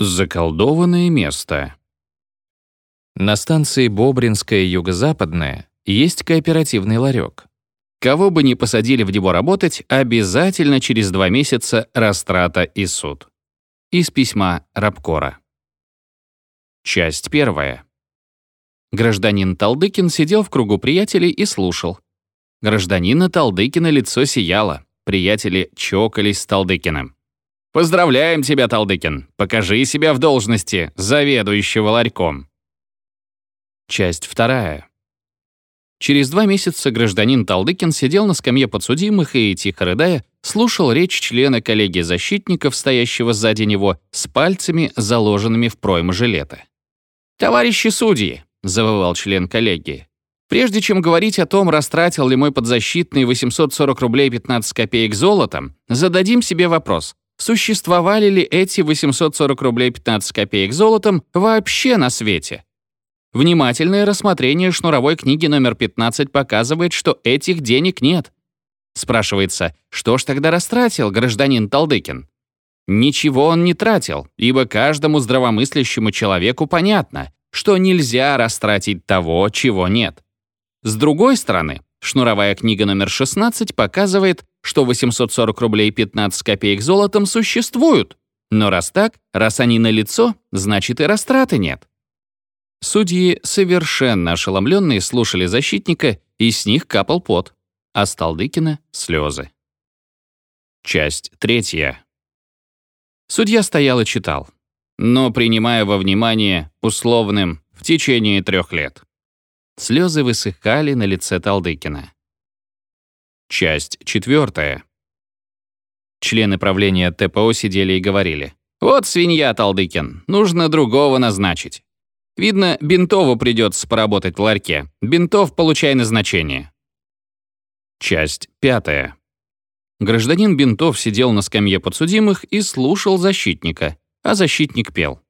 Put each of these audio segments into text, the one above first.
Заколдованное место. На станции Бобринская юго-западная есть кооперативный ларек. Кого бы ни посадили в него работать, обязательно через два месяца растрата и суд. Из письма Рабкора. Часть первая. Гражданин Талдыкин сидел в кругу приятелей и слушал. Гражданина Талдыкина лицо сияло. Приятели чокались с Талдыкиным. «Поздравляем тебя, Талдыкин! Покажи себя в должности заведующего ларьком!» Часть вторая. Через два месяца гражданин Талдыкин сидел на скамье подсудимых и, тихо рыдая, слушал речь члена коллегии защитников, стоящего сзади него, с пальцами, заложенными в проймы жилета. «Товарищи судьи!» — завывал член коллегии. «Прежде чем говорить о том, растратил ли мой подзащитный 840 рублей 15 копеек золотом, зададим себе вопрос, существовали ли эти 840 рублей 15 копеек золотом вообще на свете. Внимательное рассмотрение шнуровой книги номер 15 показывает, что этих денег нет. Спрашивается, что ж тогда растратил гражданин Талдыкин? Ничего он не тратил, ибо каждому здравомыслящему человеку понятно, что нельзя растратить того, чего нет. С другой стороны, шнуровая книга номер 16 показывает, что 840 рублей 15 копеек золотом существуют. Но раз так, раз они на лицо, значит и растраты нет. Судьи, совершенно ошеломленные, слушали защитника, и с них капал пот, а с Талдыкина — слезы. Часть третья. Судья стоял и читал, но принимая во внимание условным в течение трех лет. Слезы высыхали на лице Талдыкина. Часть четвертая. Члены правления ТПО сидели и говорили. «Вот свинья, Талдыкин, нужно другого назначить. Видно, Бинтову придется поработать в ларьке. Бинтов, получай назначение». Часть пятая. Гражданин Бинтов сидел на скамье подсудимых и слушал защитника, а защитник пел.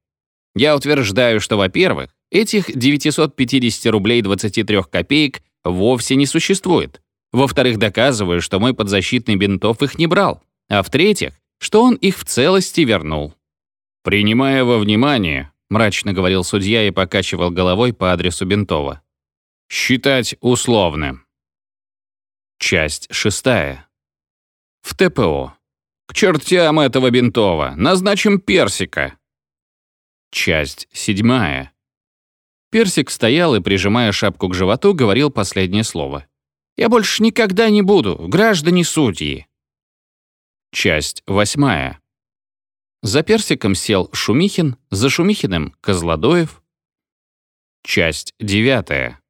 «Я утверждаю, что, во-первых, этих 950 рублей 23 копеек вовсе не существует. Во-вторых, доказываю, что мой подзащитный Бинтов их не брал. А в-третьих, что он их в целости вернул. «Принимая во внимание», — мрачно говорил судья и покачивал головой по адресу Бинтова, «считать условным». Часть шестая. В ТПО. «К чертям этого Бинтова! Назначим Персика!» Часть седьмая. Персик стоял и, прижимая шапку к животу, говорил последнее слово. Я больше никогда не буду, граждане судьи. Часть восьмая. За Персиком сел Шумихин, за Шумихиным — Козлодоев. Часть девятая.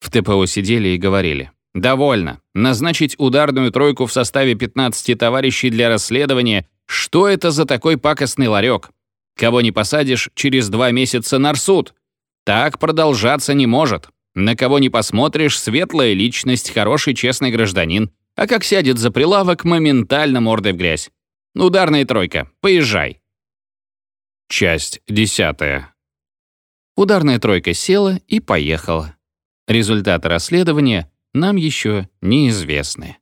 В ТПО сидели и говорили. «Довольно. Назначить ударную тройку в составе 15 товарищей для расследования. Что это за такой пакостный ларек? Кого не посадишь, через два месяца нарсуд. Так продолжаться не может. На кого не посмотришь, светлая личность, хороший честный гражданин. А как сядет за прилавок, моментально мордой в грязь. Ударная тройка. Поезжай. Часть десятая. Ударная тройка села и поехала. Результаты расследования нам еще неизвестны.